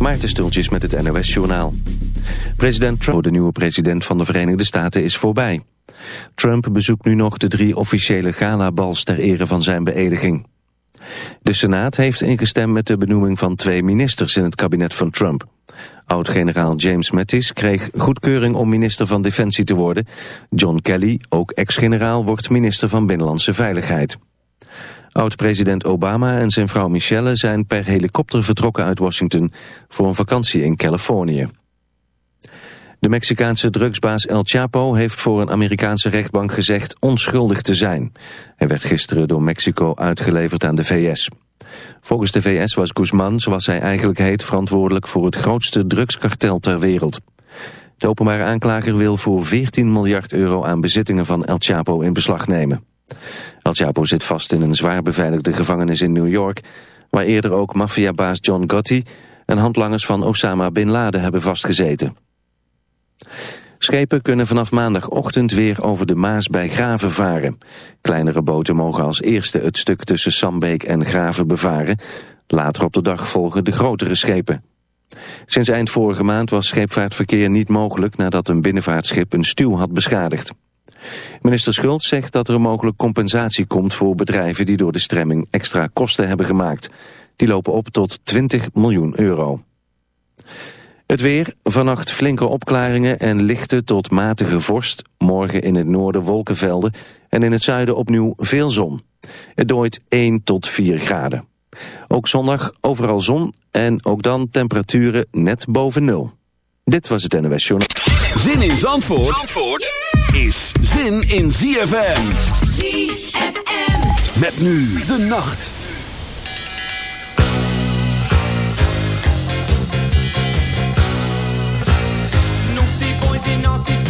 Maarten Stultjes met het NOS-journaal. President Trump, de nieuwe president van de Verenigde Staten, is voorbij. Trump bezoekt nu nog de drie officiële galabals ter ere van zijn beëdiging. De Senaat heeft ingestemd met de benoeming van twee ministers in het kabinet van Trump. Oud-generaal James Mattis kreeg goedkeuring om minister van Defensie te worden. John Kelly, ook ex-generaal, wordt minister van Binnenlandse Veiligheid. Oud-president Obama en zijn vrouw Michelle zijn per helikopter vertrokken uit Washington voor een vakantie in Californië. De Mexicaanse drugsbaas El Chapo heeft voor een Amerikaanse rechtbank gezegd onschuldig te zijn. Hij werd gisteren door Mexico uitgeleverd aan de VS. Volgens de VS was Guzman, zoals hij eigenlijk heet, verantwoordelijk voor het grootste drugskartel ter wereld. De openbare aanklager wil voor 14 miljard euro aan bezittingen van El Chapo in beslag nemen. Chapo zit vast in een zwaar beveiligde gevangenis in New York... waar eerder ook maffiabaas John Gotti en handlangers van Osama Bin Laden hebben vastgezeten. Schepen kunnen vanaf maandagochtend weer over de Maas bij Graven varen. Kleinere boten mogen als eerste het stuk tussen Sambeek en Graven bevaren. Later op de dag volgen de grotere schepen. Sinds eind vorige maand was scheepvaartverkeer niet mogelijk nadat een binnenvaartschip een stuw had beschadigd. Minister Schultz zegt dat er mogelijk compensatie komt voor bedrijven die door de stremming extra kosten hebben gemaakt. Die lopen op tot 20 miljoen euro. Het weer, vannacht flinke opklaringen en lichte tot matige vorst. Morgen in het noorden wolkenvelden en in het zuiden opnieuw veel zon. Het dooit 1 tot 4 graden. Ook zondag overal zon en ook dan temperaturen net boven nul. Dit was het NWS Journal. Zin in Zandvoort, Zandvoort is zin in ZFM. ZFM. Met nu de nacht. Naughty boys in nasty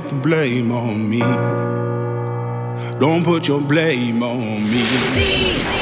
Put the blame on me. Don't put your blame on me.